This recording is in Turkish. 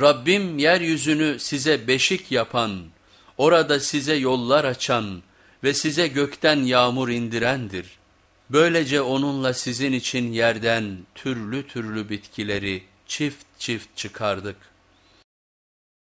Rabbim yeryüzünü size beşik yapan, orada size yollar açan ve size gökten yağmur indirendir. Böylece onunla sizin için yerden türlü türlü bitkileri çift çift çıkardık.